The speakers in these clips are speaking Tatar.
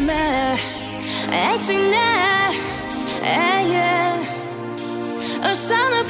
me Etine Eje Është sa në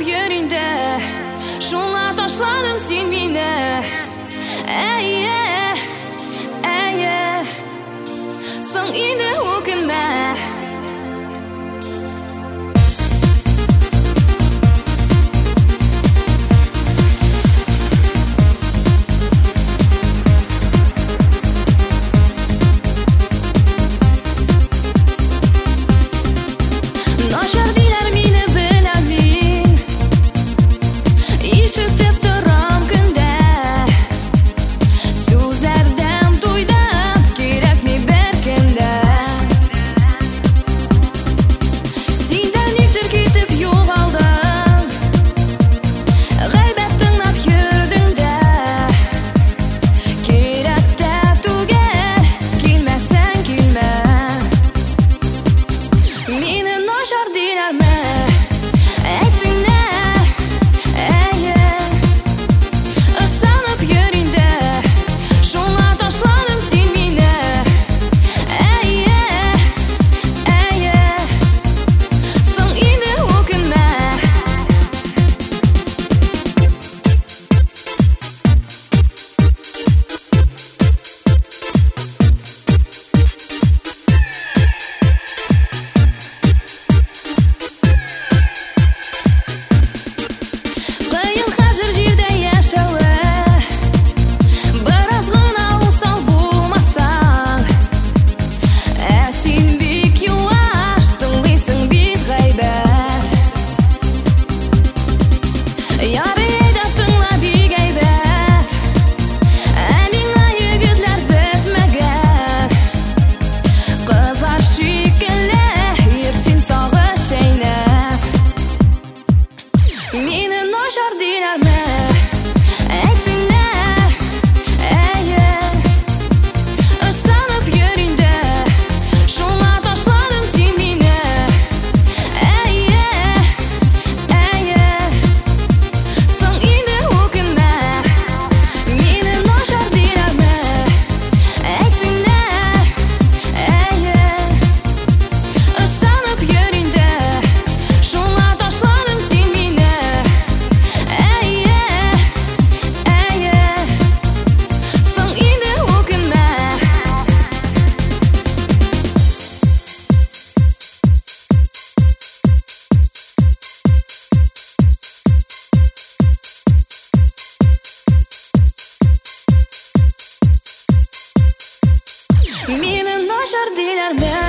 caramel